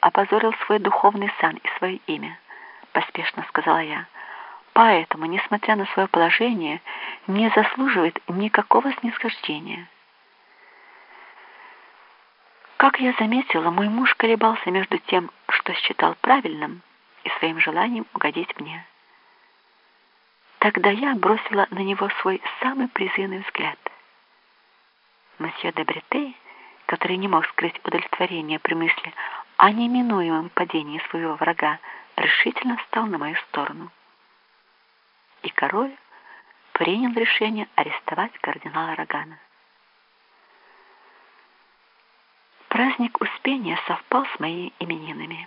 опозорил свой духовный сан и свое имя, поспешно сказала я. Поэтому, несмотря на свое положение, не заслуживает никакого снисхождения. Как я заметила, мой муж колебался между тем, что считал правильным, и своим желанием угодить мне. Тогда я бросила на него свой самый призывный взгляд. Мосье де Бретей, который не мог скрыть удовлетворение при мысли о неминуемом падении своего врага, решительно встал на мою сторону. И король принял решение арестовать кардинала Рогана. Праздник Успения совпал с моими именинами.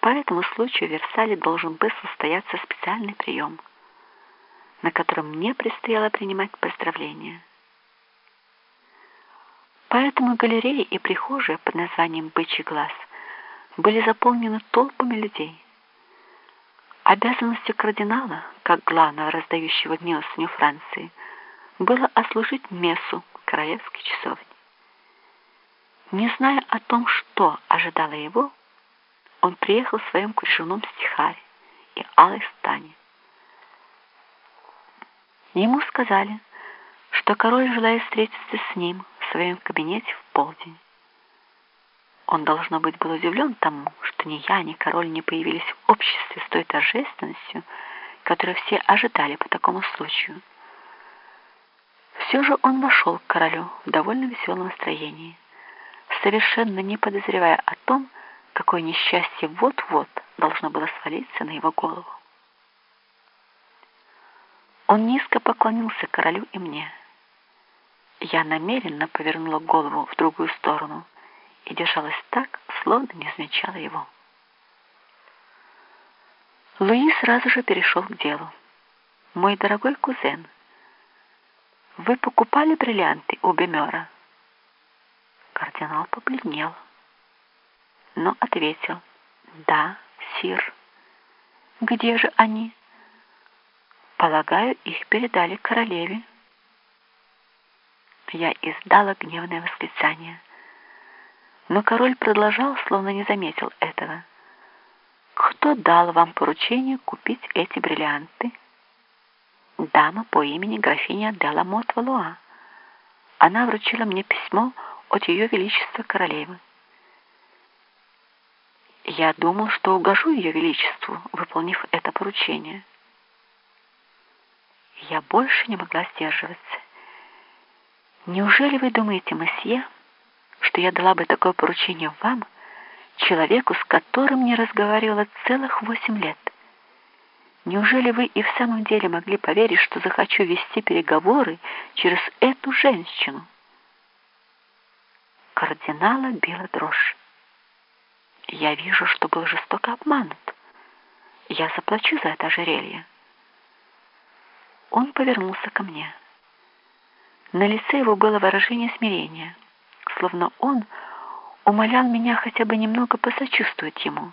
По этому случаю в Версале должен был состояться специальный прием, на котором мне предстояло принимать поздравления. Поэтому галереи и прихожие под названием «Бычий глаз» были заполнены толпами людей. Обязанностью кардинала, как главного раздающего милостыню Франции, было ослужить мессу королевской часовни. Не зная о том, что ожидало его, он приехал в своем кружевном стихаре и алой стане. Ему сказали, что король желает встретиться с ним в своем кабинете в полдень. Он, должно быть, был удивлен тому, что ни я, ни король не появились в обществе с той торжественностью, которую все ожидали по такому случаю. Все же он вошел к королю в довольно веселом настроении совершенно не подозревая о том, какое несчастье вот-вот должно было свалиться на его голову. Он низко поклонился королю и мне. Я намеренно повернула голову в другую сторону и держалась так, словно не замечала его. Луи сразу же перешел к делу. «Мой дорогой кузен, вы покупали бриллианты у Бемера?» Кардинал побледнел, но ответил «Да, сир». «Где же они?» «Полагаю, их передали королеве». Я издала гневное восклицание. Но король продолжал, словно не заметил этого. «Кто дал вам поручение купить эти бриллианты?» «Дама по имени графиня Деламот Валуа. Она вручила мне письмо от Ее Величества Королевы. Я думал, что угожу Ее Величеству, выполнив это поручение. Я больше не могла сдерживаться. Неужели вы думаете, месье, что я дала бы такое поручение вам, человеку, с которым не разговаривала целых восемь лет? Неужели вы и в самом деле могли поверить, что захочу вести переговоры через эту женщину? Кардинала била дрожь. Я вижу, что был жестоко обманут. Я заплачу за это ожерелье. Он повернулся ко мне. На лице его было выражение смирения, словно он умолял меня хотя бы немного посочувствовать ему.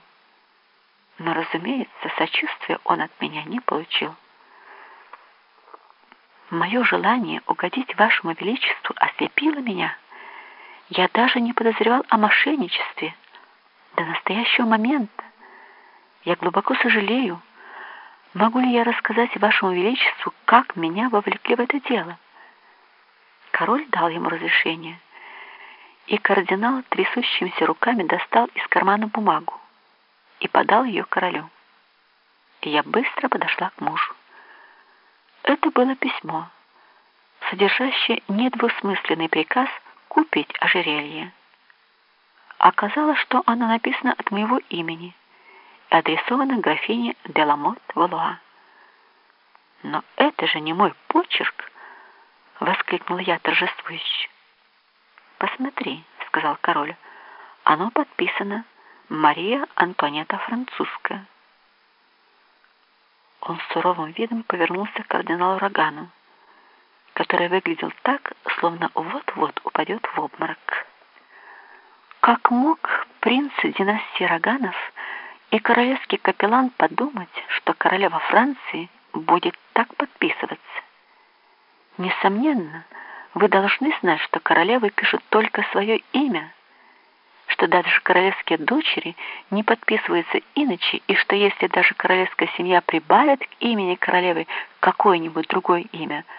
Но, разумеется, сочувствия он от меня не получил. Мое желание угодить вашему величеству ослепило меня — я даже не подозревал о мошенничестве до настоящего момента. Я глубоко сожалею. Могу ли я рассказать вашему величеству, как меня вовлекли в это дело? Король дал ему разрешение, и кардинал трясущимися руками достал из кармана бумагу и подал ее королю. Я быстро подошла к мужу. Это было письмо, содержащее недвусмысленный приказ купить ожерелье. Оказалось, что оно написано от моего имени и адресовано графине Деламот Валуа. «Но это же не мой почерк!» — воскликнул я торжествующе. «Посмотри», — сказал король, — «оно подписано Мария Антонета Французская». Он с суровым видом повернулся к кардиналу Рогану который выглядел так, словно вот-вот упадет в обморок. Как мог принц династии Роганов и королевский капеллан подумать, что королева Франции будет так подписываться? Несомненно, вы должны знать, что королевы пишут только свое имя, что даже королевские дочери не подписываются иначе, и что если даже королевская семья прибавит к имени королевы какое-нибудь другое имя,